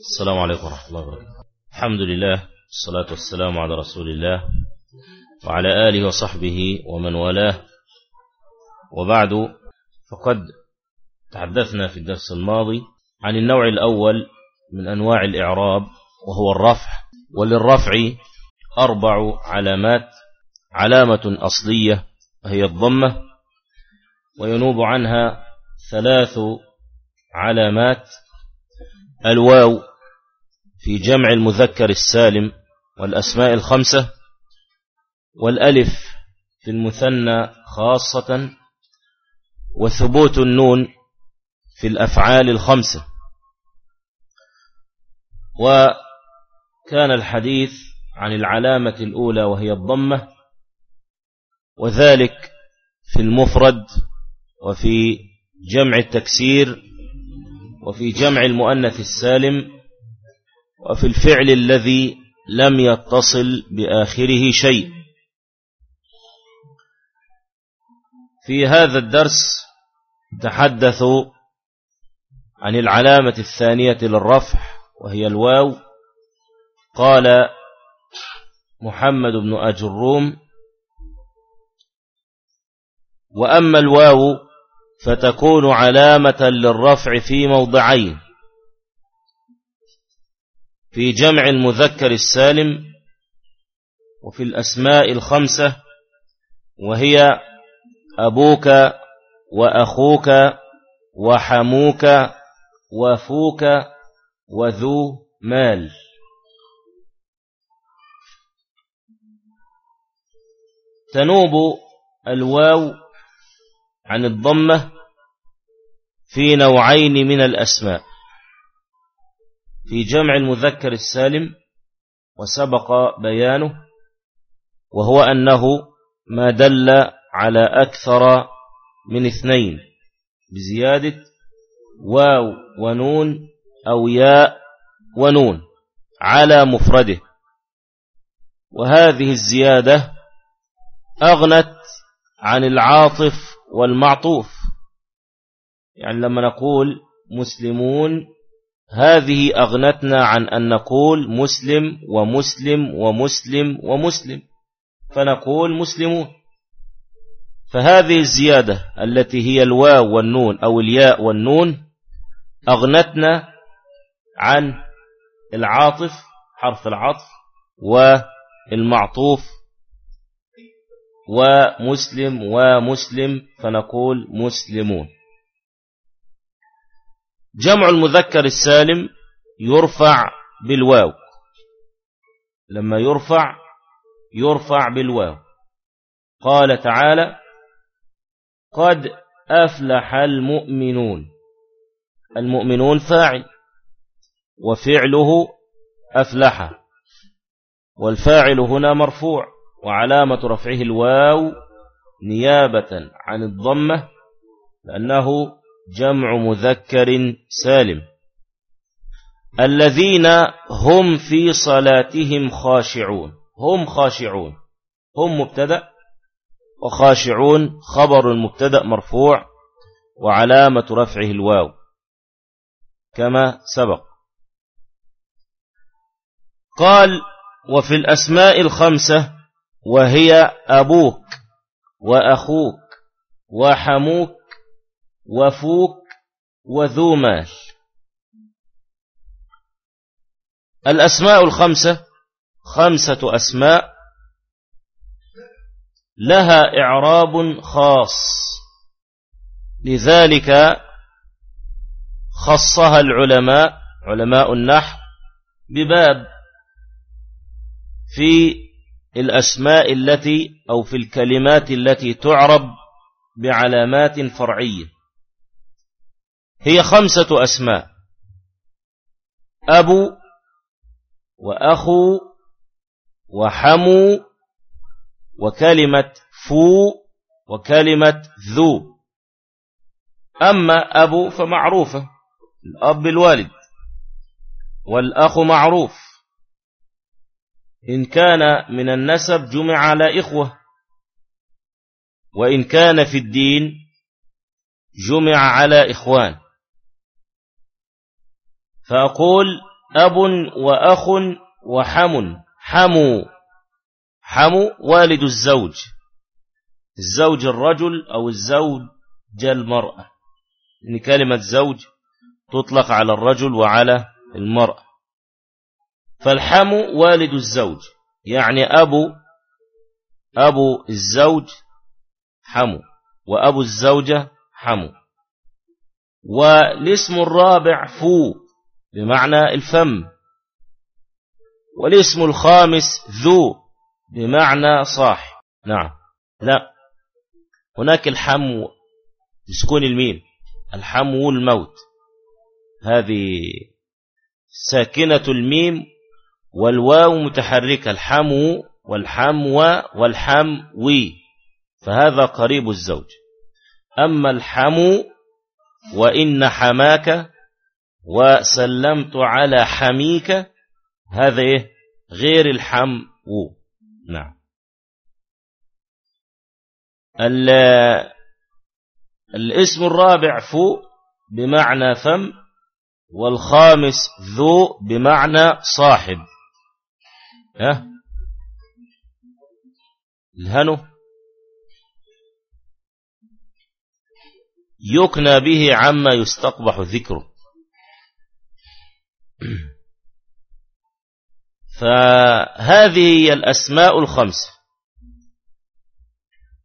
السلام عليكم ورحمة الله وبركاته. الحمد لله الصلاة والسلام على رسول الله وعلى آله وصحبه ومن والاه. وبعد فقد تحدثنا في الدرس الماضي عن النوع الأول من أنواع الإعراب وهو الرفع. وللرفع أربع علامات. علامة أصلية وهي الضمة وينوب عنها ثلاث علامات. الواو في جمع المذكر السالم والأسماء الخمسة والألف في المثنى خاصة وثبوت النون في الأفعال الخمسة. وكان الحديث عن العلامة الأولى وهي الضمة وذلك في المفرد وفي جمع التكسير وفي جمع المؤنث السالم وفي الفعل الذي لم يتصل بآخره شيء. في هذا الدرس تحدث عن العلامة الثانية للرفع وهي الواو. قال محمد بن أجروم وأما الواو فتكون علامة للرفع في موضعين. في جمع المذكر السالم وفي الأسماء الخمسة وهي أبوك وأخوك وحموك وفوك وذو مال. تنوب الواو عن الضمة في نوعين من الأسماء. في جمع المذكر السالم وسبق بيانه وهو أنه ما دل على أكثر من اثنين بزيادة واو ونون أو ياء ونون على مفرده. وهذه الزيادة أغنت عن العاطف والمعطوف. يعني لما نقول مسلمون هذه أغنتنا عن أن نقول مسلم ومسلم ومسلم ومسلم فنقول مسلمون. فهذه الزيادة التي هي الواو والنون أو الياء والنون أغنتنا عن العاطف حرف العطف والمعطوف. ومسلم ومسلم فنقول مسلمون. جمع المذكر السالم يرفع بالواو. لما يرفع يرفع بالواو. قال تعالى قد أفلح المؤمنون. المؤمنون فاعل وفعله أفلح والفاعل هنا مرفوع. وعلامة رفعه الواو نيابة عن الضمة لأنه جمع مذكر سالم. الذين هم في صلاتهم خاشعون. هم خاشعون. هم مبتدأ وخاشعون. خبر المبتدأ مرفوع وعلامة رفعه الواو كما سبق. قال وفي الأسماء الخمسة وهي أبوك وأخوك وحموك وفوك وذو مال. الأسماء الخمسة خمسة أسماء لها إعراب خاص. لذلك خصها العلماء علماء النحو بباب في الأسماء التي أو في الكلمات التي تعرب بعلامات فرعية. هي خمسة أسماء. أبو وأخو وحمو وكلمة فو وكلمة ذو. أما أبو فمعروفة الأب الوالد والأخ معروف. إن كان من النسب جمع على إخوة وإن كان في الدين جمع على إخوان. فأقول أب وأخ وحم حمو حمو والد الزوج الزوج الرجل أو الزوج المرأة. إن كلمة زوج تطلق على الرجل وعلى المرأة. فالحمو والد الزوج. يعني أبو أبو الزوج حمو وأبو الزوجة حمو والاسم الرابع فو بمعنى الفم. والاسم الخامس ذو بمعنى صاح. نعم. لا. هناك الحمو بسكون الميم. الحمو الموت هذه ساكنة الميم والواو متحركة الحمو والحمو والحموي فهذا قريب الزوج. أما الحمو وإن حماك وسلمت على حميك هذا إيه؟ غير الحمو نعم. الاسم الرابع فو بمعنى فم والخامس ذو بمعنى صاحب. ها؟ الهنو. يكنى به عما يستقبح ذكره فهذه هي الأسماء الخمسة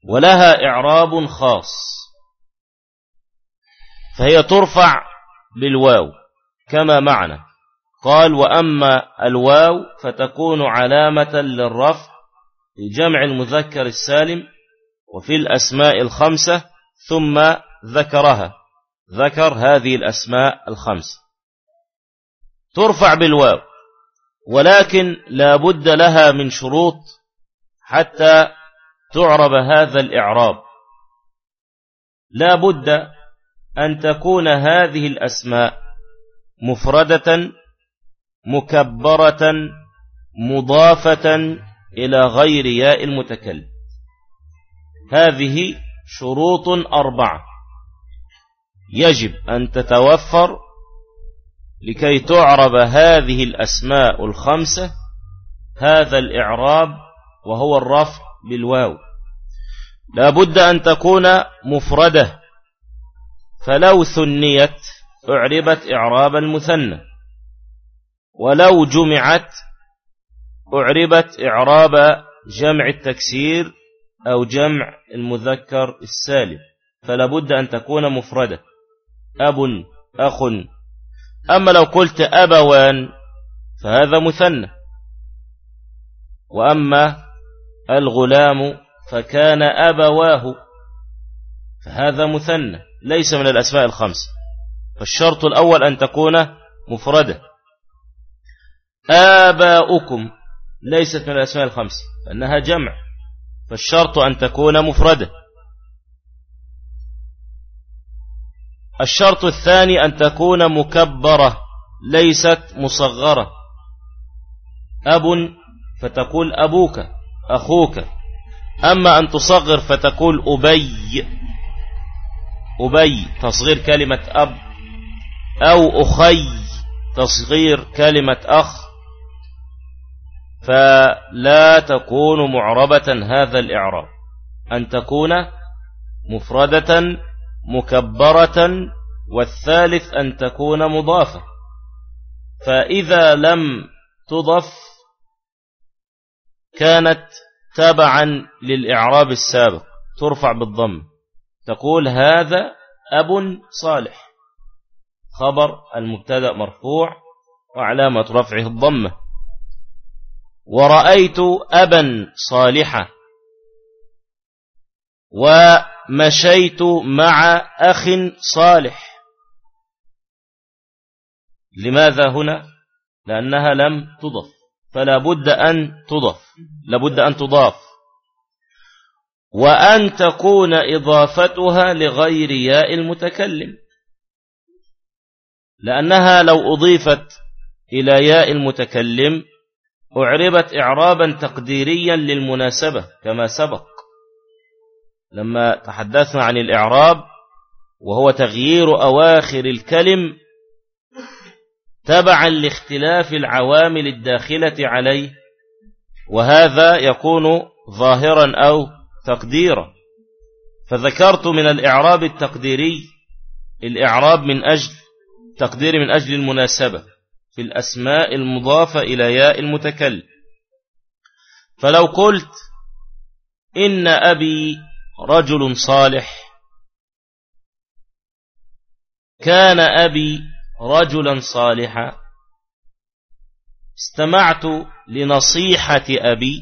ولها إعراب خاص. فهي ترفع بالواو كما معنى. قال وأما الواو فتكون علامة للرفع لجمع المذكر السالم وفي الأسماء الخمسة ثم ذكرها. ذكر هذه الأسماء الخمس ترفع بالواو ولكن لا بد لها من شروط حتى تعرب هذا الإعراب. لا بد أن تكون هذه الأسماء مفردة مكبرة مضافة إلى غير ياء المتكلم. هذه شروط أربعة. يجب أن تتوفر لكي تعرب هذه الأسماء الخمسة هذا الإعراب وهو الرفع بالواو. لا بد أن تكون مفردة فلو ثنيت أعربت إعراب المثنى. ولو جمعت أعربت إعراب جمع التكسير أو جمع المذكر السالم فلا بد أن تكون مفردة. أب أخ. أما لو قلت أبوان فهذا مثنى. وأما الغلام فكان أبواه فهذا مثنى. ليس من الأسماء الخمس. فالشرط الأول أن تكون مفردة. آباؤكم ليست من الأسماء الخمس فإنها جمع فالشرط أن تكون مفردة. الشرط الثاني أن تكون مكبرة ليست مصغرة. أب فتقول أبوك أخوك. أما أن تصغر فتقول أبي. أبي تصغير كلمة أب أو أخي تصغير كلمة أخ. فلا تكون معربة هذا الإعراب. أن تكون مفردة مكبرة والثالث أن تكون مضافة. فإذا لم تضف كانت تبعا للإعراب السابق. ترفع بالضم. تقول هذا أب صالح. خبر المبتدأ مرفوع وعلامة رفعه الضمة. ورأيت أبا صالحا ومشيت مع أخ صالح. لماذا هنا؟ لأنها لم تضف. فلا بد أن تضف. لابد أن تضاف. وأن تكون إضافتها لغير ياء المتكلم. لأنها لو أضيفت إلى ياء المتكلم أعربت إعرابا تقديريا للمناسبة كما سبق. لما تحدثنا عن الإعراب وهو تغيير أواخر الكلم تبعا لاختلاف العوامل الداخلة عليه وهذا يكون ظاهرا أو تقديرا. فذكرت من الإعراب التقديري الإعراب من أجل تقدير من أجل المناسبة. في الأسماء المضافة إلى ياء المتكلم. فلو قلت إن أبي رجل صالح كان أبي رجلا صالحا استمعت لنصيحة أبي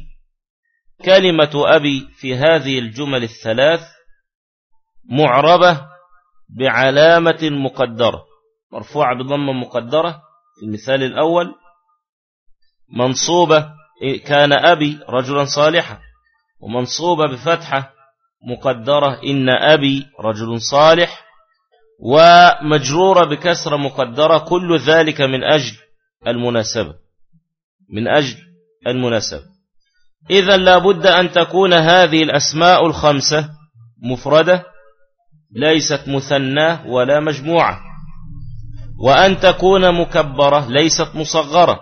كلمة أبي في هذه الجمل الثلاث معربة بعلامة مقدرة. مرفوعة بضمة مقدرة. المثال الأول منصوبة كان أبي رجلا صالحا ومنصوبة بفتحة مقدرة إن أبي رجل صالح ومجرورة بكسرة مقدرة كل ذلك من أجل المناسبة. من أجل المناسبة. إذا لابد أن تكون هذه الأسماء الخمسة مفردة ليست مثنى ولا مجموعة. وأن تكون مكبرة ليست مصغرة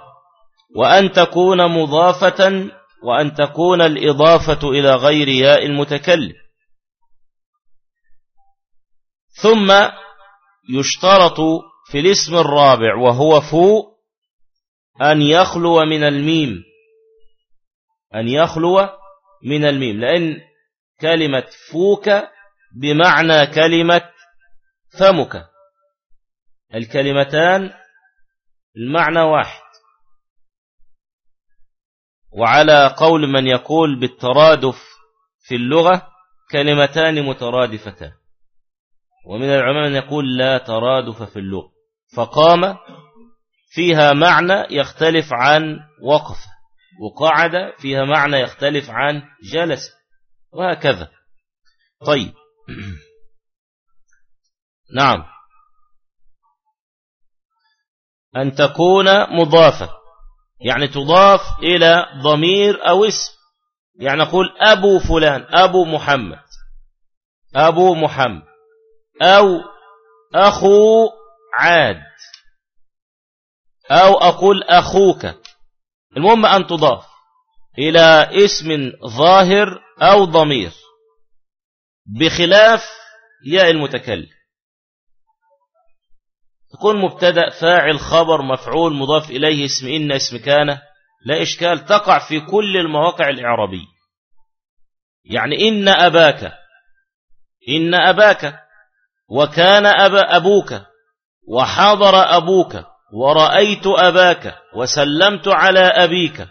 وأن تكون مضافة وأن تكون الإضافة إلى غير ياء المتكلم. ثم يشترط في الاسم الرابع وهو فوق أن يخلو من الميم أن يخلو من الميم لأن كلمة فوك بمعنى كلمة فمك. الكلمتان المعنى واحد. وعلى قول من يقول بالترادف في اللغة كلمتان مترادفتان. ومن العلماء من يقول لا ترادف في اللغة. فقام فيها معنى يختلف عن وقف. وقعد فيها معنى يختلف عن جلس. وهكذا. طيب. نعم. أن تكون مضافة. يعني تضاف إلى ضمير أو اسم. يعني نقول أبو فلان أبو محمد. أبو محمد. أو أخو عاد. أو أقول أخوك. المهم أن تضاف إلى اسم ظاهر أو ضمير. بخلاف ياء المتكلم. تكون مبتدأ فاعل خبر مفعول مضاف إليه اسم إن اسم كان لا إشكال تقع في كل المواقع الإعرابية. يعني إن أباك إن أباك وكان أبا أبوك وحضر أبوك ورأيت أباك وسلمت على أبيك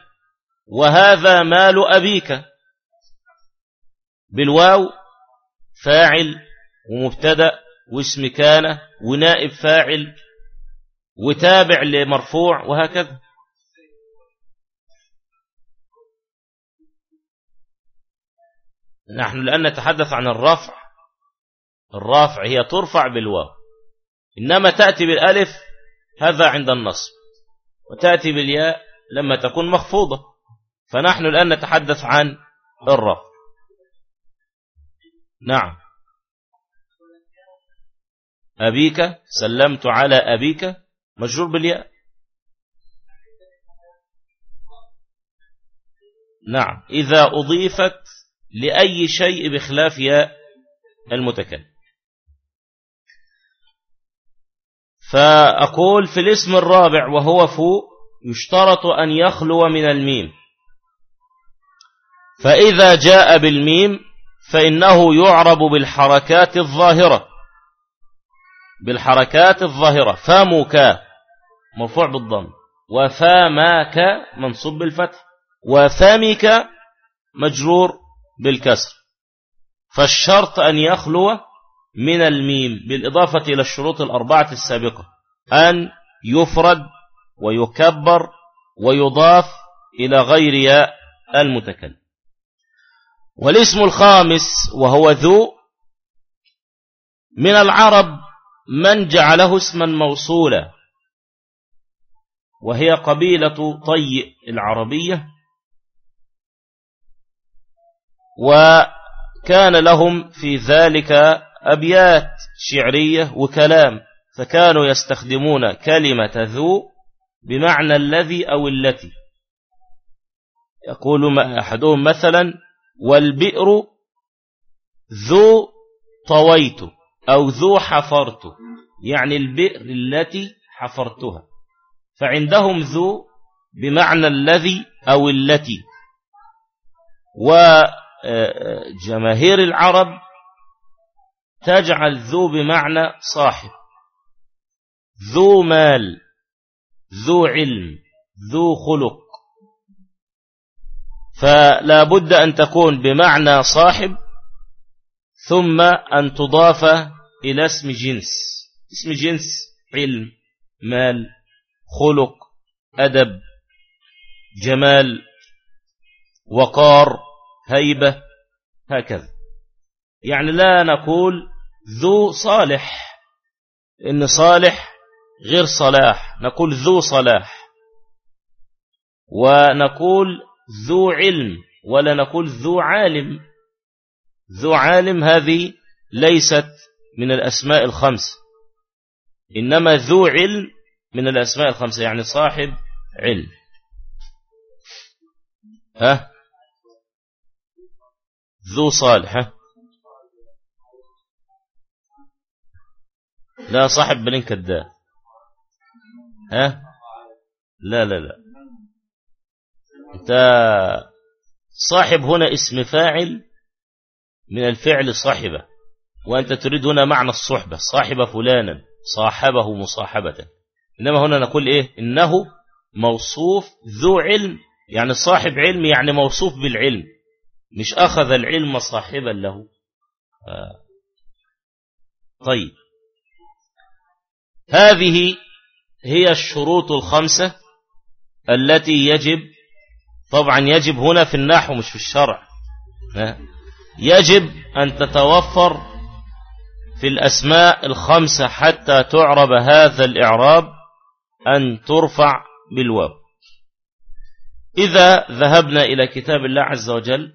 وهذا مال أبيك. بالواو فاعل ومبتدأ واسم كان ونائب فاعل وتابع لمرفوع وهكذا. نحن الآن نتحدث عن الرفع. الرافع هي ترفع بالواو. إنما تأتي بالألف هذا عند النصب. وتأتي بالياء لما تكون مخفوضة. فنحن الآن نتحدث عن الرفع. نعم. أبيك سلمت على أبيك. مجرور بالياء؟ نعم. إذا أضيفت لأي شيء بخلاف ياء المتكلم. فأقول في الاسم الرابع وهو فوق يشترط أن يخلو من الميم. فإذا جاء بالميم فإنه يعرب بالحركات الظاهرة. بالحركات الظاهرة. فامك مرفوع بالضم. وفاماك منصوب بالفتح. وفامك مجرور بالكسر. فالشرط أن يخلو من الميم بالإضافة إلى الشروط الأربعة السابقة. أن يفرد ويكبر ويضاف إلى غير ياء المتكلم. والاسم الخامس وهو ذو من العرب من جعله اسما موصولا وهي قبيلة طي العربية وكان لهم في ذلك أبيات شعرية وكلام فكانوا يستخدمون كلمة ذو بمعنى الذي أو التي. يقول أحدهم مثلا والبئر ذو طويت. أو ذو حفرت يعني البئر التي حفرتها. فعندهم ذو بمعنى الذي أو التي. وجماهير العرب تجعل ذو بمعنى صاحب. ذو مال ذو علم ذو خلق. فلا بد أن تكون بمعنى صاحب ثم أن تضاف إلى اسم جنس. اسم جنس علم مال خلق أدب جمال وقار هيبة هكذا. يعني لا نقول ذو صالح إن صالح غير صلاح. نقول ذو صلاح. ونقول ذو علم ولا نقول ذو عالم. ذو عالم هذه ليست من الأسماء الخمس. إنما ذو علم من الأسماء الخمسة يعني صاحب علم. ها؟ ذو صالح ها؟ لا صاحب بلين كذاب ها؟ لا لا لا. أنت صاحب هنا اسم فاعل من الفعل صاحبة وأنت تريد هنا معنى الصحبة صاحب فلانا صاحبه مصاحبة. إنما هنا نقول إيه؟ إنه موصوف ذو علم يعني صاحب علم يعني موصوف بالعلم مش أخذ العلم صاحبا له. آه. طيب. هذه هي الشروط الخمسة التي يجب طبعا يجب هنا في النحو مش في الشرع. يجب أن تتوفر في الأسماء الخمسة حتى تعرب هذا الإعراب أن ترفع بالواو. إذا ذهبنا إلى كتاب الله عز وجل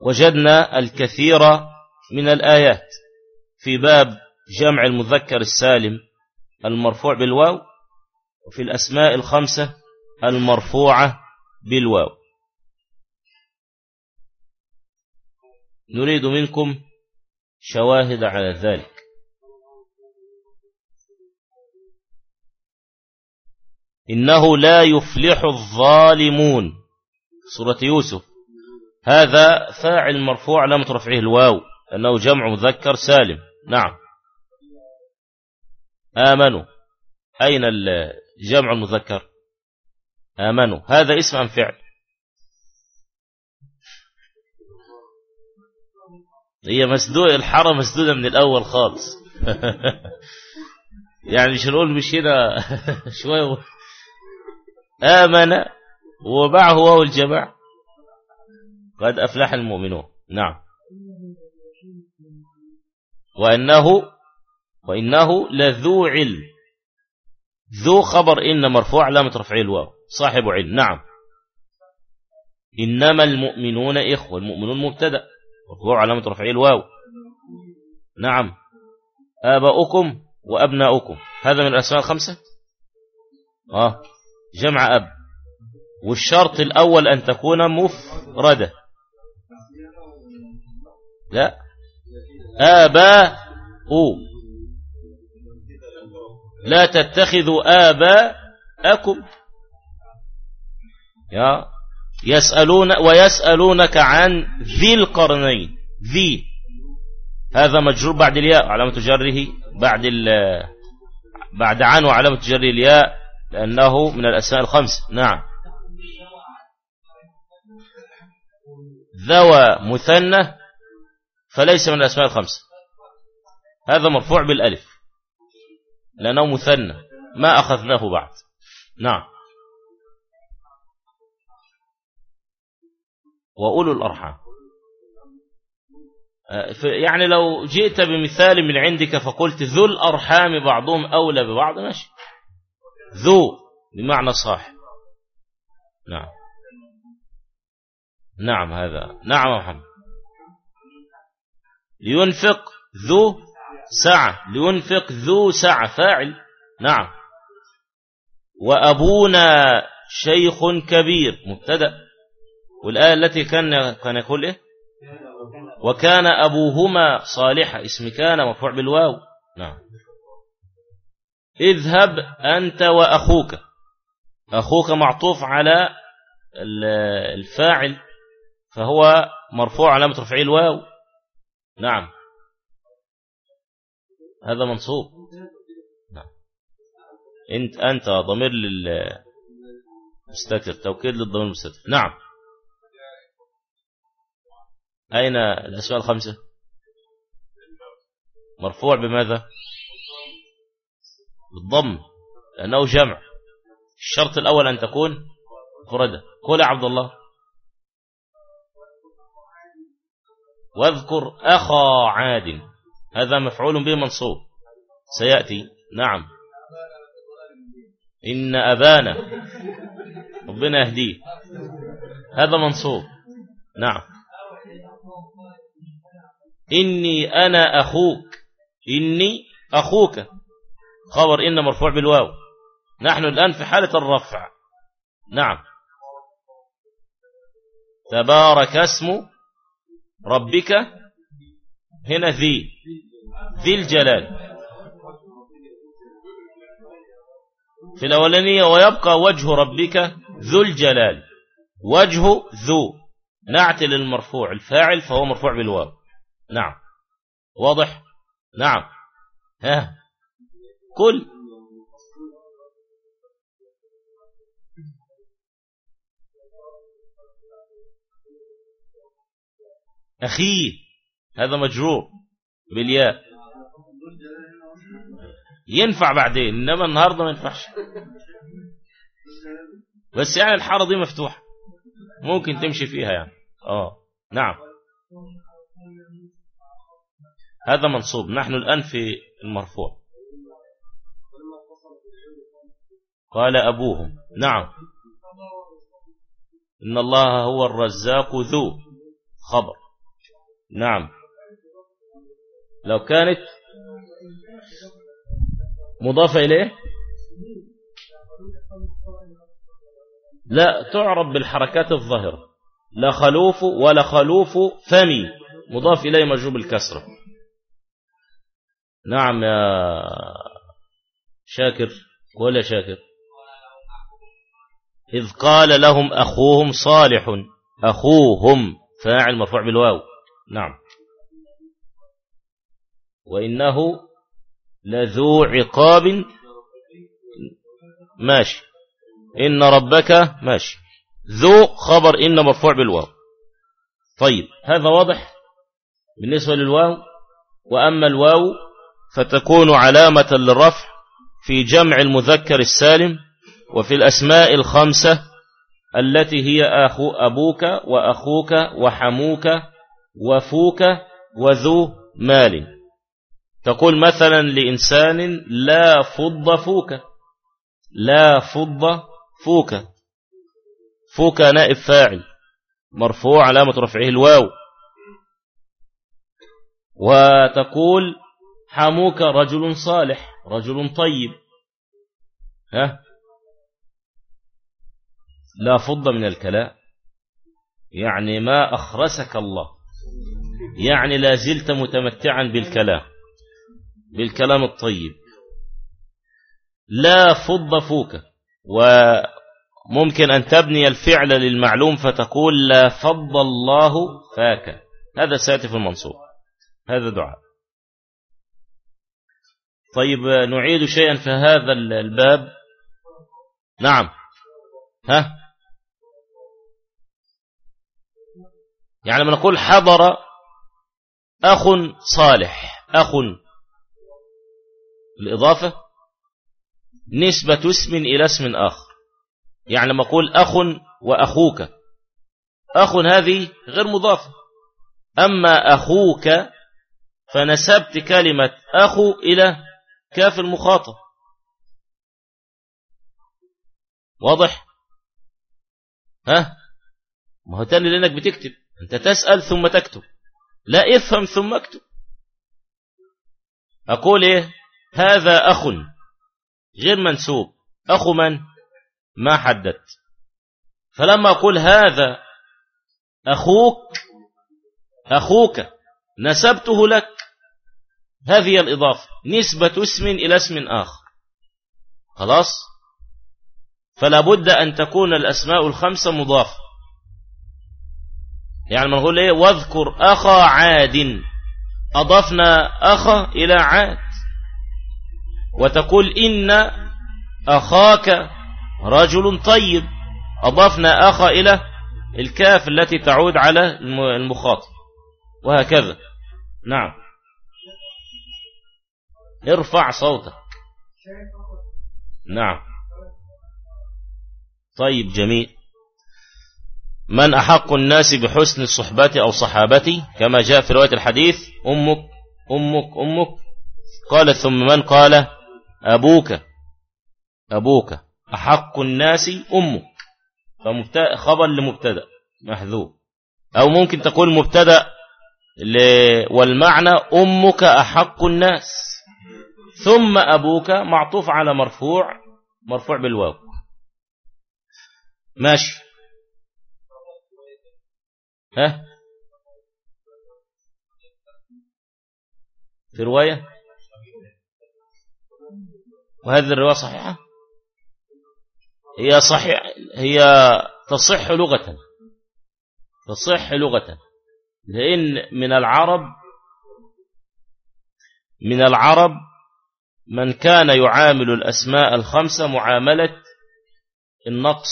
وجدنا الكثير من الآيات في باب جمع المذكر السالم المرفوع بالواو وفي الأسماء الخمسة المرفوعة بالواو. نريد منكم شواهد على ذلك. إنه لا يفلح الظالمون. سورة يوسف. هذا فاعل مرفوع لم ترفعه الواو أنه جمع مذكر سالم. نعم. آمنوا. أين الجمع المذكر؟ آمنوا. هذا اسم أم فعل. هي مسدود الحرة مسدودة من الأول خالص. يعني مش نقول مش هنا شوية آمن وبعه واو الجماع. قد أفلح المؤمنون. نعم. وإنه وإنه لذو علم. ذو خبر إن مرفوع علامة رفعه الواو. صاحب علم. نعم. إنما المؤمنون إخوة المؤمنون مبتدأ. مرفوع علامة رفعه الواو. نعم. آباؤكم وأبناؤكم. هذا من الأسماء الخمسة؟ آه. جمع أب. والشرط الأول أن تكون مفردة. لا. آباء لا تتخذوا آباءكم. يا. يسألون ويسألونك عن ذي القرنين. ذي. هذا مجرور بعد الياء علامة جره بعد بعد عن وعلامة جره الياء لأنه من الأسماء الخمس. نعم. ذوى مثنى فليس من الأسماء الخمس. هذا مرفوع بالألف لأنه مثنى. ما أخذناه بعد. نعم. وأولو الأرحام. آه، يعني لو جئت بمثال من عندك فقلت ذو الأرحام بعضهم أولى ببعض ماشي. ذو بمعنى صاحب. نعم. نعم هذا. نعم محمد. لينفق ذو سعة. لينفق ذو سعة. فاعل. نعم. وأبونا شيخ كبير. مبتدأ. والآية التي كان كان يقول إيه؟ وكان أبوهما صالحا اسم كان مرفوع بالواو. نعم. اذهب أنت وأخوك. أخوك معطوف على الفاعل فهو مرفوع علامة رفعه الواو. نعم. هذا منصوب. نعم. انت أنت ضمير للمستتر توكيد للضمير المستتر. نعم. أين الأسماء الخمسة؟ مرفوع بماذا؟ بالضم لأنه جمع. الشرط الأول أن تكون مفرده قول عبد الله. واذكر أخا عاد. هذا مفعول به منصوب. سيأتي. نعم. إن أبانا. ربنا يهديه. هذا منصوب. نعم. إني أنا أخوك. إني أخوك. خبر إن مرفوع بالواو. نحن الآن في حالة الرفع. نعم. تبارك اسم ربك. هنا ذي. ذي الجلال. في الأولانية ويبقى وجه ربك ذو الجلال. وجه ذو. نعت للمرفوع الفاعل فهو مرفوع بالواو. نعم. واضح؟ نعم. ها؟ كل أخيه هذا مجرور بالياء. ينفع بعدين إنما النهاردة ما ينفعش. بس يعني الحارة دي مفتوحة. ممكن تمشي فيها يعني. آه. نعم. هذا منصوب. نحن الآن في المرفوع. قال أبوهم. نعم. إن الله هو الرزاق ذو خبر. نعم. لو كانت مضافة إليه. لا تعرب بالحركات الظاهرة. لا خلوف ولا خلوف فمي مضاف إليه مجروب الكسرة نعم يا شاكر ولا شاكر؟ إذ قال لهم أخوهم صالح أخوهم فاعل مرفوع بالواو. نعم. وإنه لذو عقاب. ماشي. إن ربك ماشي. ذو خبر إن مرفوع بالواو. طيب هذا واضح؟ بالنسبة للواو وأما الواو فتكون علامة للرفع في جمع المذكر السالم وفي الأسماء الخمسة التي هي أخو أبوك وأخوك وحموك وفوك وذو مال. تقول مثلا لإنسان لا فض فوك. لا فض فوك. فوك نائب فاعل. مرفوع علامة رفعه الواو. وتقول حموك رجل صالح رجل طيب. ها؟ لا فض من الكلام. يعني ما أخرسك الله. يعني لا زلت متمتعا بالكلام بالكلام الطيب. لا فض فوك. وممكن أن تبني الفعل للمعلوم فتقول لا فض الله فاك. هذا ساتف المنصوب هذا دعاء. طيب نعيد شيئا في هذا الباب. نعم. ها؟ يعني من نقول حضر أخ صالح أخ. الإضافة نسبة اسم إلى اسم آخر. يعني لما أقول أخ وأخوك أخ هذه غير مضافة. أما أخوك فنسبت كلمة أخو إلى كاف المخاطب. واضح؟ ها؟ ما هو تاني لأنك بتكتب. أنت تسأل ثم تكتب. لا افهم ثم اكتب. أقول إيه؟ هذا أخ غير منسوب. أخو من؟ ما حددت فلما أقول هذا أخوك أخوك نسبته لك. هذه الإضافة. نسبة اسم إلى اسم آخر. خلاص؟ فلا بد أن تكون الأسماء الخمسة مضافة. يعني ما نقول إيه؟ واذكر أخا عاد. أضفنا أخا إلى عاد. وتقول إن أخاك رجل طيب. أضفنا أخا إلى الكاف التي تعود على المخاطب. وهكذا. نعم. ارفع صوتك. نعم. طيب جميل. من أحق الناس بحسن صحبتي أو صحابتي؟ كما جاء في رواية الحديث أمك أمك أمك. قال ثم من قال؟ أبوك. أبوك. أحق الناس أمك. خبر لمبتدأ محذوب أو ممكن تقول مبتدأ والمعنى أمك أحق الناس. ثم أبوك معطوف على مرفوع مرفوع بالواو. ماشي. ها؟ في رواية؟ وهذه الرواية صحيحة؟ هي صحيح هي تصح لغة. تصح لغة. لأن من العرب من العرب من كان يعامل الأسماء الخمسة معاملة النقص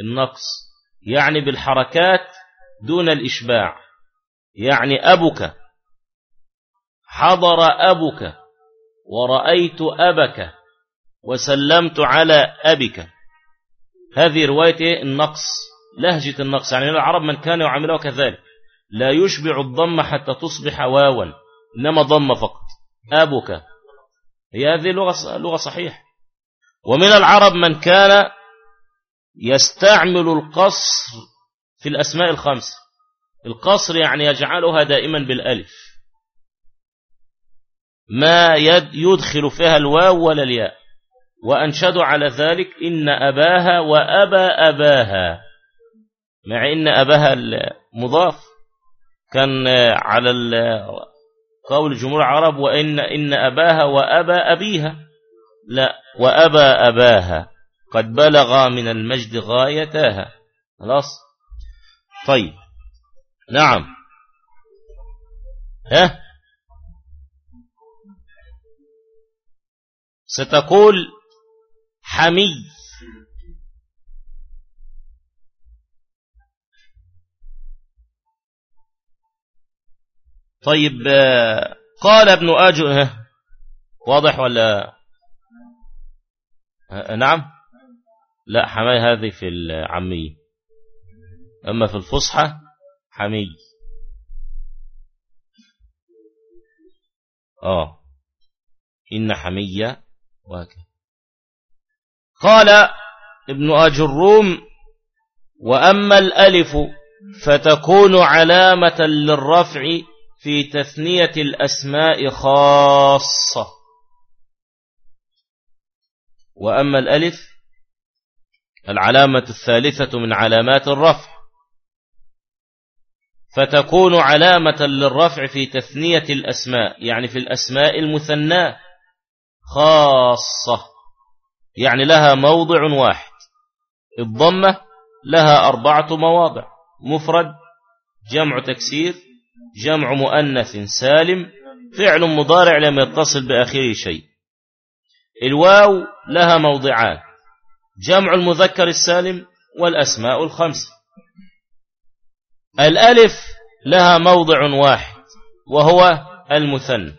النقص يعني بالحركات دون الإشباع يعني أبك حضر أبك ورأيت أبك وسلمت على أبك. هذه رواية النقص لهجة النقص يعني العرب من كان يعامله كذلك لا يشبع الضم حتى تصبح واوا إنما ضم فقط. أبك. هي هذه لغة, لغة صحيح. ومن العرب من كان يستعمل القصر في الأسماء الخمس. القصر يعني يجعلها دائما بالألف. ما يدخل فيها الواو ولا الياء. وأنشد على ذلك إن أباها وأبا أباها. مع إن أباها المضاف. كان على قول جمهور العرب وإن إن أباها وأبا أبيها. لا وأبا أباها. قد بلغ من المجد غايتها خلاص؟ طيب. نعم. ها؟ ستقول حمي. طيب قال ابن أجل واضح ولا؟ نعم. لا حماي هذه في العامية أما في الفصحى حمي. آه. إن حمية وهكذا قال ابن أجروم وأما الألف فتكون علامة للرفع في تثنية الأسماء خاصة. وأما الألف العلامة الثالثة من علامات الرفع. فتكون علامة للرفع في تثنية الأسماء يعني في الأسماء المثناة خاصة. يعني لها موضع واحد. الضمة لها أربعة مواضع. مفرد جمع تكسير جمع مؤنث سالم فعل مضارع لم يتصل بآخره شيء. الواو لها موضعان جمع المذكر السالم والأسماء الخمس. الألف لها موضع واحد وهو المثنى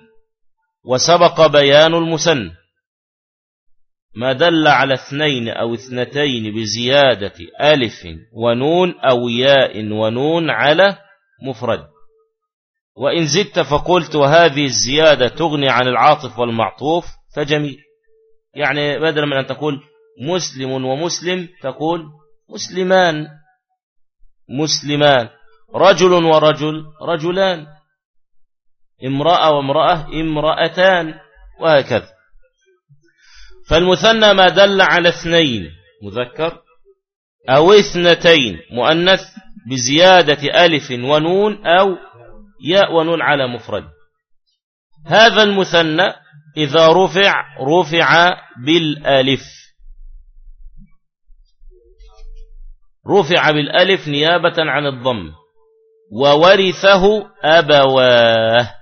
وسبق بيان المثنى. ما دل على اثنين أو اثنتين بزيادة ألف ونون أو ياء ونون على مفرد. وإن زدت فقلت وهذه الزيادة تغني عن العاطف والمعطوف فجميل. يعني بدل من أن تقول مسلم ومسلم تقول مسلمان مسلمان. رجل ورجل رجلان. امرأة وامرأة امرأتان وهكذا. فالمثنى ما دل على اثنين مذكر أو اثنتين مؤنث بزيادة ألف ونون أو ياء ونون على مفرد. هذا المثنى إذا رفع رفع بالألف. رفع بالألف نيابة عن الضم. وورثه أبواه.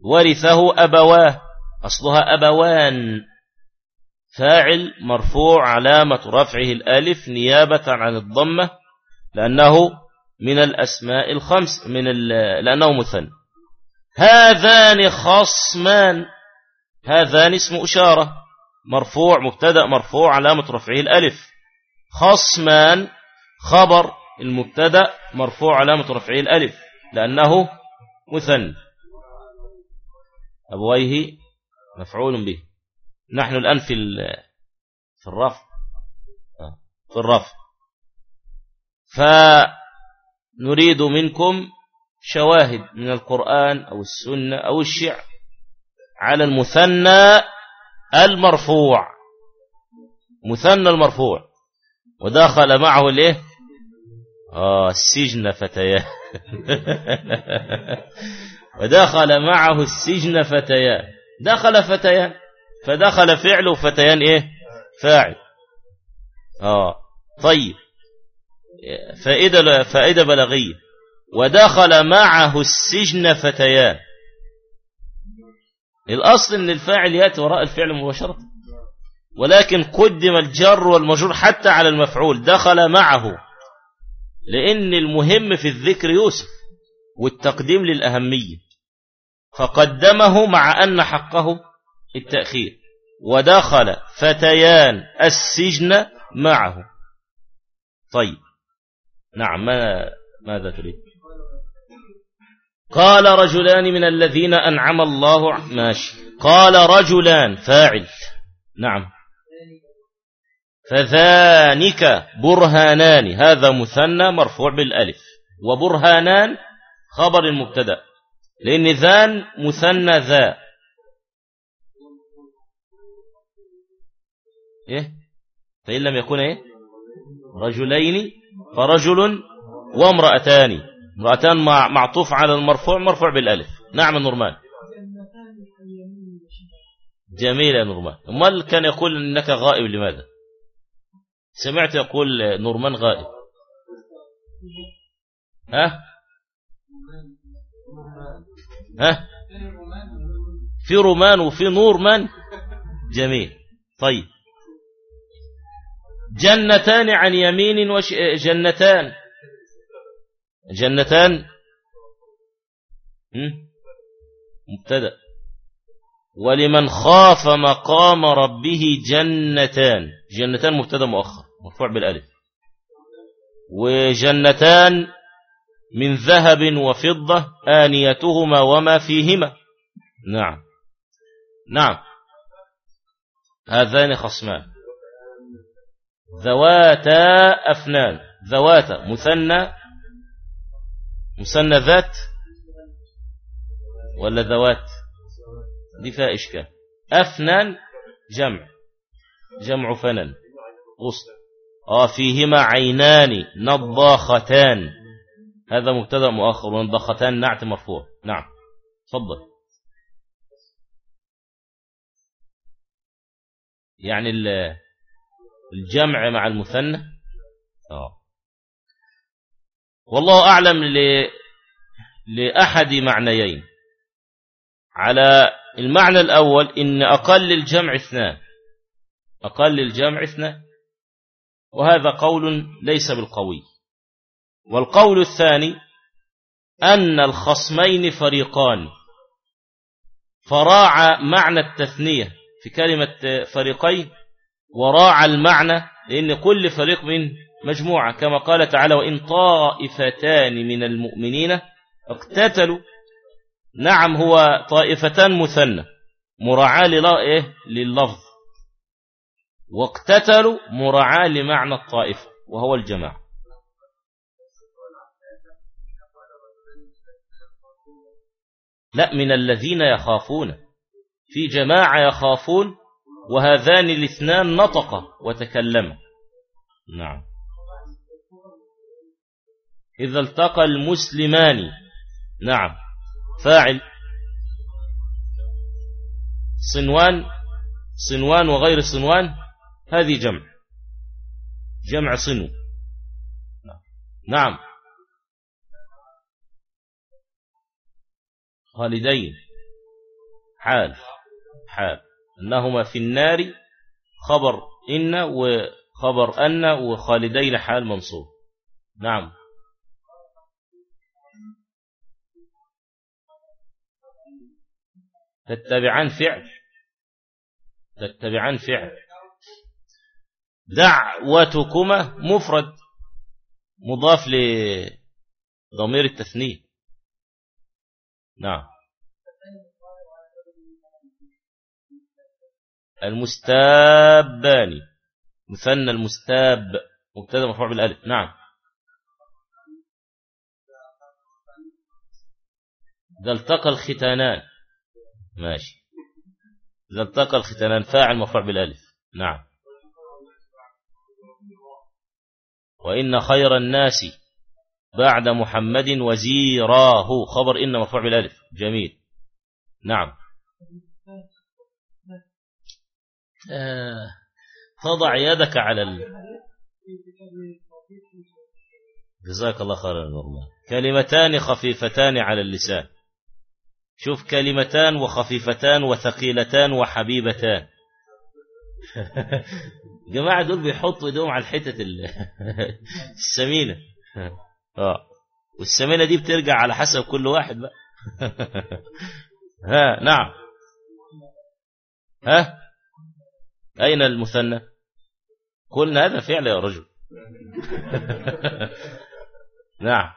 ورثه أبواه. أصلها أبوان. فاعل مرفوع علامة رفعه الألف نيابة عن الضمة لأنه من الأسماء الخمس من لأنه مثنى هذان خصمان هذان اسم أشارة. مرفوع مبتدأ مرفوع علامة رفعه الألف. خصمان خبر المبتدأ مرفوع علامة رفعه الألف لأنه مثنى. أبويه مفعول به. نحن الآن في في الرفع. آه، في الرفع. فنريد منكم شواهد من القرآن أو السنة أو الشعر على المثنى المرفوع. مثنى المرفوع. ودخل معه الايه آه السجن فتيان. ودخل معه السجن فتيان. دخل فتيان. فدخل فعل وفتيان إيه؟ فاعل. آه طيب. فائدة, فائدة بلغية ودخل معه السجن فتيان. الأصل أن الفاعل يأتي وراء الفعل مباشرة. ولكن قدم الجر والمجرور حتى على المفعول. دخل معه. لأن المهم في الذكر يوسف والتقديم للأهمية. فقدمه مع أن حقه التأخير. ودخل فتيان السجن معه. طيب. نعم ما ماذا تريد؟ قال رجلان من الذين أنعم الله ماشي. قال رجلان فاعل. نعم. فذانك برهانان هذا مثنى مرفوع بالألف. وبرهانان خبر المبتدا. لأن ذان مثنى ذا. إيه؟ فإن لم يكن إيه؟ رجلين فرجل وامرأتان. امرأتان معطوف على المرفوع مرفوع بالألف. نعم نورمان. جميل يا نورمان. أمال كان يقول إنك غائب لماذا؟ سمعت يقول نورمان غائب. ها؟ ها؟ في رومان وفي نورمان؟ جميل. طيب. جنتان عن يمين وش جنتان. جنتان. مبتدأ. ولمن خاف مقام ربه جنتان. جنتان مبتدأ مؤخر مرفوع بالألف. وجنتان من ذهب وفضة آنيتهما وما فيهما. نعم. نعم. هذان خصمان. ذواتا أفنان. ذواتا. مثنى. مثنى ذات. ولا ذوات؟ دي فيها إشكال. أفنان جمع. جمع فنن وسط آه فيهما عينان نضاختان. هذا مبتدأ مؤخر. ونضاختان نعت مرفوع. نعم. تفضل. يعني الجمع مع المثنى. آه. والله أعلم ل... لأحد معنيين. على المعنى الأول إن أقل الجمع اثنان. أقل الجمع اثنان. وهذا قول ليس بالقوي. والقول الثاني أن الخصمين فريقان. فراعى معنى التثنية في كلمة فريقين وراعى المعنى لأن كل فريق من مجموعة كما قال تعالى وإن طائفتان من المؤمنين اقتتلوا. نعم هو طائفتان مثنى مراعاة إيه؟ لللفظ واقتتلوا مراعاة لمعنى الطائفة وهو الجماعة. لا من الذين يخافون. في جماعة يخافون وهذان الاثنان نطقا وتكلما نعم. إذا التقى المسلمان. نعم. فاعل. صنوان. صنوان وغير صنوان. هذه جمع. جمع صنو. نعم. خالدين. حال. حال. أنهما في النار خبر إن وخبر أن وخالدين حال منصوب. نعم. تتبعان فعل. تتبعان فعل. دعوتكما مفرد مضاف لضمير التثنية. نعم. المستابان. مثنى المستاب. مبتدا مرفوع بالألف. نعم. إذا التقى الختانان. ماشي. إذا التقى الختانان فاعل مرفوع بالألف. نعم. وإن خير الناس بعد محمد وزيراه. خبر إن مرفوع بالألف. جميل. نعم. آه تضع يدك على ال... جزاك الله خيرا والله كلمتان خفيفتان على اللسان. شوف كلمتان وخفيفتان وثقيلتان وحبيبتان. جماعة دول بيحطوا إيدهم على الحتة السمينة. آه. والسمينة دي بترجع على حسب كل واحد بقى. ها نعم. ها؟ أين المثنى؟ قلنا هذا فعل يا رجل. نعم.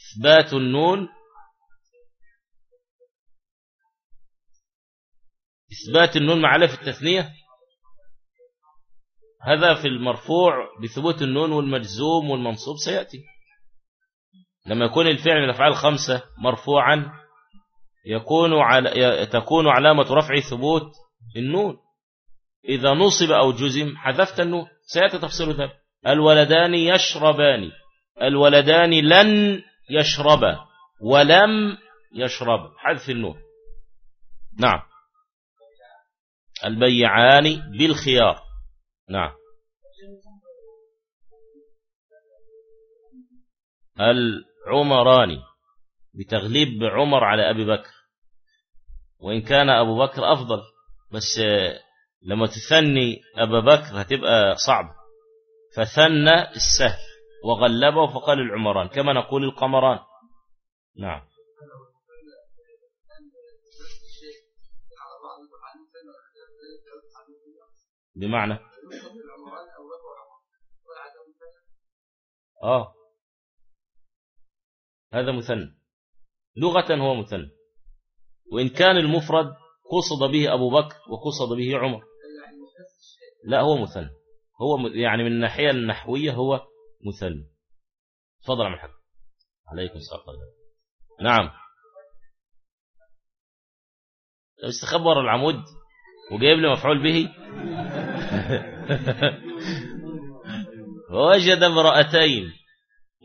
إثبات النون. إثبات النون مع ألف التثنية. هذا في المرفوع بثبوت النون والمجزوم والمنصوب سيأتي. لما يكون الفعل من الأفعال الخمسة مرفوعا يكون على تكون علامة رفع ثبوت النون إذا نصب أو جزم حذفت النون. سيأتي تفسير ذلك الولدان يشربان. الولدان لن يشربا ولم يشرب. حذف النون. نعم. البيعان بالخيار. نعم. العمران. بتغليب عمر على أبي بكر. وإن كان أبو بكر أفضل. بس لما تثني أبا بكر هتبقى صعب فثنى السهل وغلبه فقال العمران كما نقول القمران. نعم. بمعنى؟ آه. هذا مثنى. لغة هو مثنى. وإن كان المفرد قصد به أبو بكر وقصد به عمر. لا هو مثنى هو يعني من الناحية النحوية هو مثنى تفضل عم الحق عليكم السلام نعم. استخبر العمود وجايب لي مفعول به. ووجد امرأتين.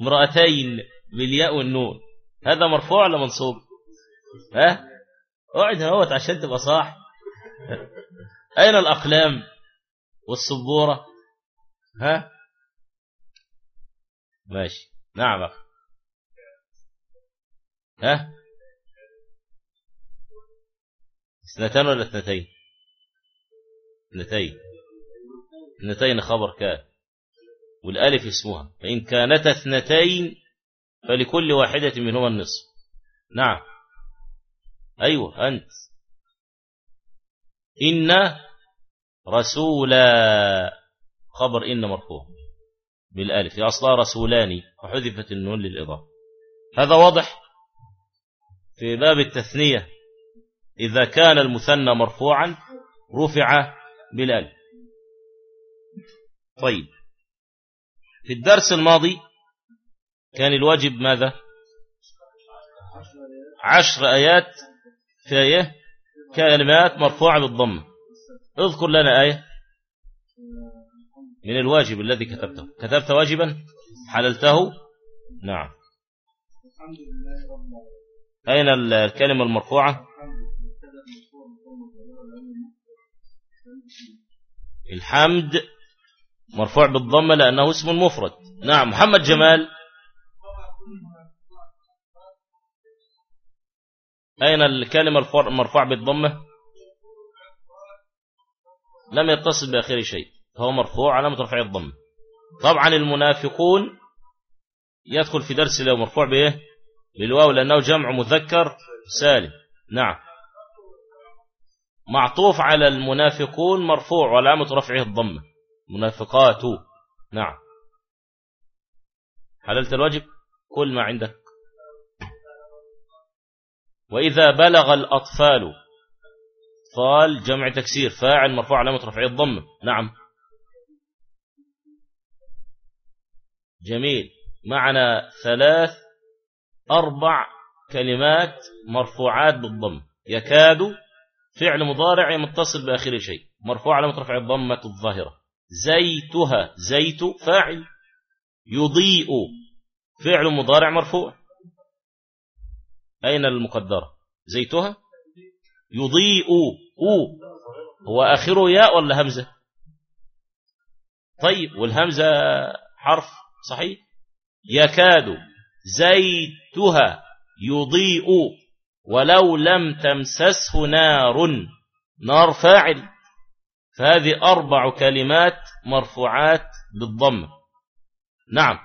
امرأتين بالياء والنون. هذا مرفوع ولا منصوب؟ ها؟ اقعد اهوت عشان تبقى صح أين الأقلام والسبورة؟ ها؟ ماشي. نعم أخي. ها؟ اثنتان ولا اثنتين؟ اثنتين. اثنتين خبر كان. والألف اسمها. فإن كانت اثنتين فلكل واحدة منهما النصف. نعم. أيوة أنت. إن رسولا خبر إن مرفوع. بالألف أصلا رسولان وحذفت النون للإضافة. هذا واضح في باب التثنية. إذا كان المثنى مرفوعا رفع بالألف. طيب. في الدرس الماضي كان الواجب ماذا؟ عشر آيات في إيه كلمات مرفوعة بالضم. اذكر لنا آية من الواجب الذي كتبته. كتبت واجبا؟ حللته؟ نعم. أين الكلمة المرفوعة؟ الحمد مرفوع بالضمة لأنه اسم مفرد. نعم محمد جمال. أين الكلمة المرفوع بالضمة؟ لم يتصل بآخر شيء. فهو مرفوع علامة رفع الضمة طبعا المنافقون يدخل في درس له مرفوع بإيه؟ بالواو لأنه جمع مذكر سالم. نعم. معطوف على المنافقون مرفوع وعلامة رفعه الضمة منافقات. نعم. حللت الواجب؟ كل ما عندك وإذا بلغ الأطفال طال جمع تكسير فاعل مرفوع علامة رفعه الضمة نعم. جميل. معنا ثلاث أربع كلمات مرفوعات بالضم. يكاد فعل مضارع متصل بآخر شيء. مرفوع على مترفع الضمة الظاهرة. زيتها زيت فاعل. يضيء فعل مضارع مرفوع. أين المقدرة؟ زيتها؟ يضيء. أو. هو آخره ياء ولا همزة؟ طيب والهمزة حرف صحيح؟ يكاد. زيتها. يضيء. ولو لم تمسسه نار. نار فاعل. فهذه أربع كلمات مرفوعات بالضم. نعم.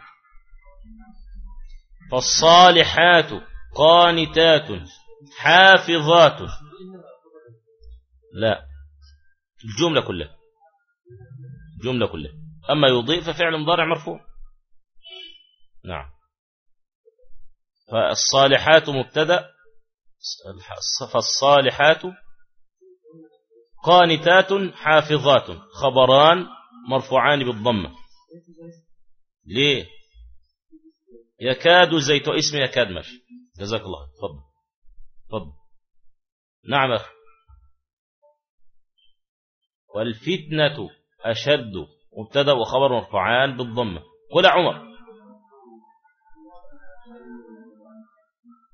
فالصالحات. قانتات حافظات. لا الجملة كلها الجملة كلها. أما يضيء ففعل مضارع مرفوع. نعم. فالصالحات مبتدأ. فالصالحات قانتات حافظات. خبران مرفوعان بالضمة. ليه؟ يكاد زيت اسم يكاد ماشي جزاك الله تفضل. تفضل. نعم أخي. والفتنة أشد مبتدأ وخبر مرفوعان بالضمة. قل عمر.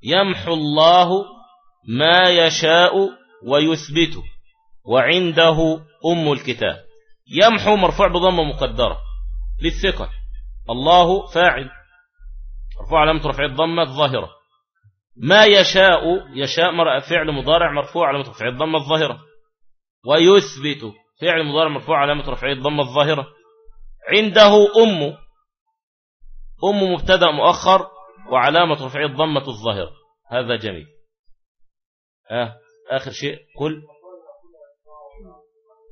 يمحو الله ما يشاء ويثبت وعنده أم الكتاب. يمحو مرفوع بضمة مقدرة. للثقة. الله فاعل. مرفوع علامة رفع الضمة الظاهرة. ما يشاء يشاء فعل مضارع مرفوع علامة رفع الضمة الظاهرة. ويثبت فعل مضارع مرفوع علامة رفع الضمة الظاهرة. عنده أم أم مبتدأ مؤخر وعلامة رفع الضمة الظاهرة. هذا جميل. آه آخر شيء. قل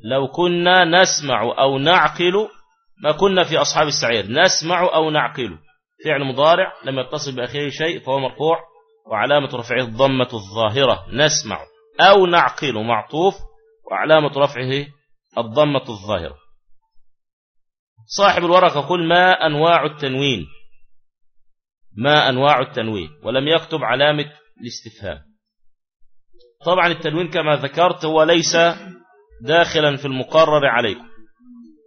لو كنا نسمع أو نعقل ما كنا في أصحاب السعير. نسمع أو نعقل. فعل مضارع لم يتصل بأخيره شيء فهو مرفوع. وعلامة رفعه الضمة الظاهرة نسمع أو نعقل معطوف وعلامة رفعه الضمة الظاهرة. صاحب الورقة قل ما أنواع التنوين؟ ما أنواع التنوين؟ ولم يكتب علامة الاستفهام. طبعا التنوين كما ذكرت هو ليس داخلا في المقرر عليكم.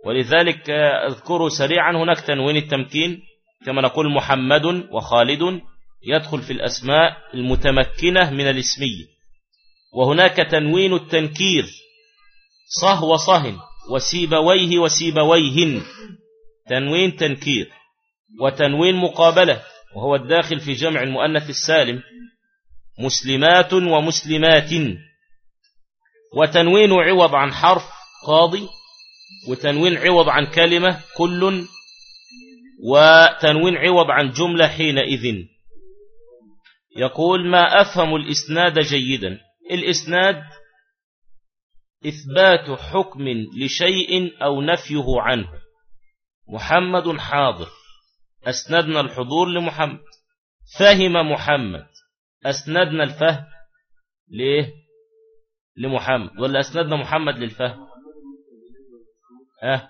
ولذلك أذكر سريعا هناك تنوين التمكين كما نقول محمد وخالد يدخل في الأسماء المتمكنة من الاسمية وهناك تنوين التنكير. صه وصهن وسيبويه وسيبويهن تنوين تنكير. وتنوين مقابلة وهو الداخل في جمع المؤنث السالم. مسلمات ومسلمات. وتنوين عوض عن حرف قاضي. وتنوين عوض عن كلمة كل. وتنوين عوض عن جملة حينئذ. يقول ما أفهم الإسناد جيدا. الإسناد إثبات حكم لشيء أو نفيه عنه. محمد حاضر. أسندنا الحضور لمحمد. فهم محمد. أسندنا الفهم ليه؟ لمحمد. ولا أسندنا محمد للفهم؟ أه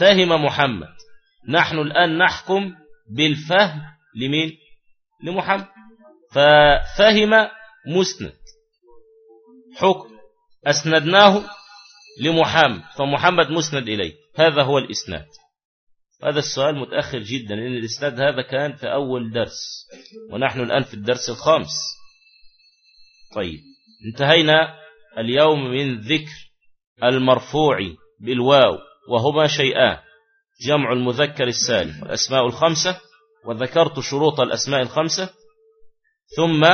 فهم محمد. نحن الآن نحكم بالفهم لمين؟ لمحمد. ففهم مسند. حكم. أسندناه لمحمد. فمحمد مسند إليه. هذا هو الإسناد. هذا السؤال متأخر جدا لأن الإسناد هذا كان في أول درس. ونحن الآن في الدرس الخامس. طيب. انتهينا اليوم من ذكر المرفوع بالواو وهما شيئان. جمع المذكر السالم والأسماء الخمسة. وذكرت شروط الأسماء الخمسة. ثم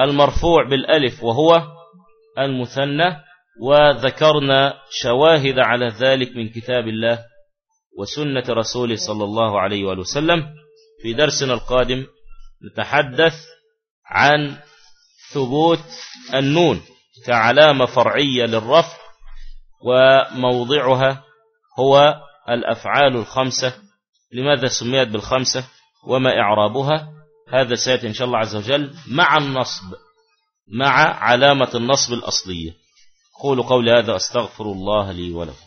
المرفوع بالألف وهو المثنى وذكرنا شواهد على ذلك من كتاب الله وسنة رسوله صلى الله عليه وآله وسلم. في درسنا القادم نتحدث عن ثبوت النون كعلامة فرعية للرفع وموضعها هو الأفعال الخمسة. لماذا سميت بالخمسة؟ وما إعرابها؟ هذا سيأتي إن شاء الله عز وجل مع النصب مع علامة النصب الأصلية. قولوا قولي هذا أستغفر الله لي ولكم.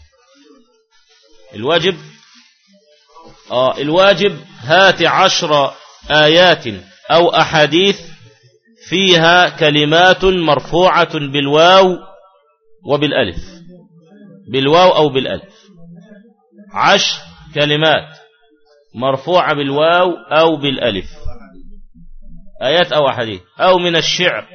الواجب آه الواجب هات عشر آيات أو أحاديث فيها كلمات مرفوعة بالواو وبالألف. بالواو أو بالألف. عشر كلمات مرفوعة بالواو أو بالألف. آيات أو أحاديث أو من الشعر.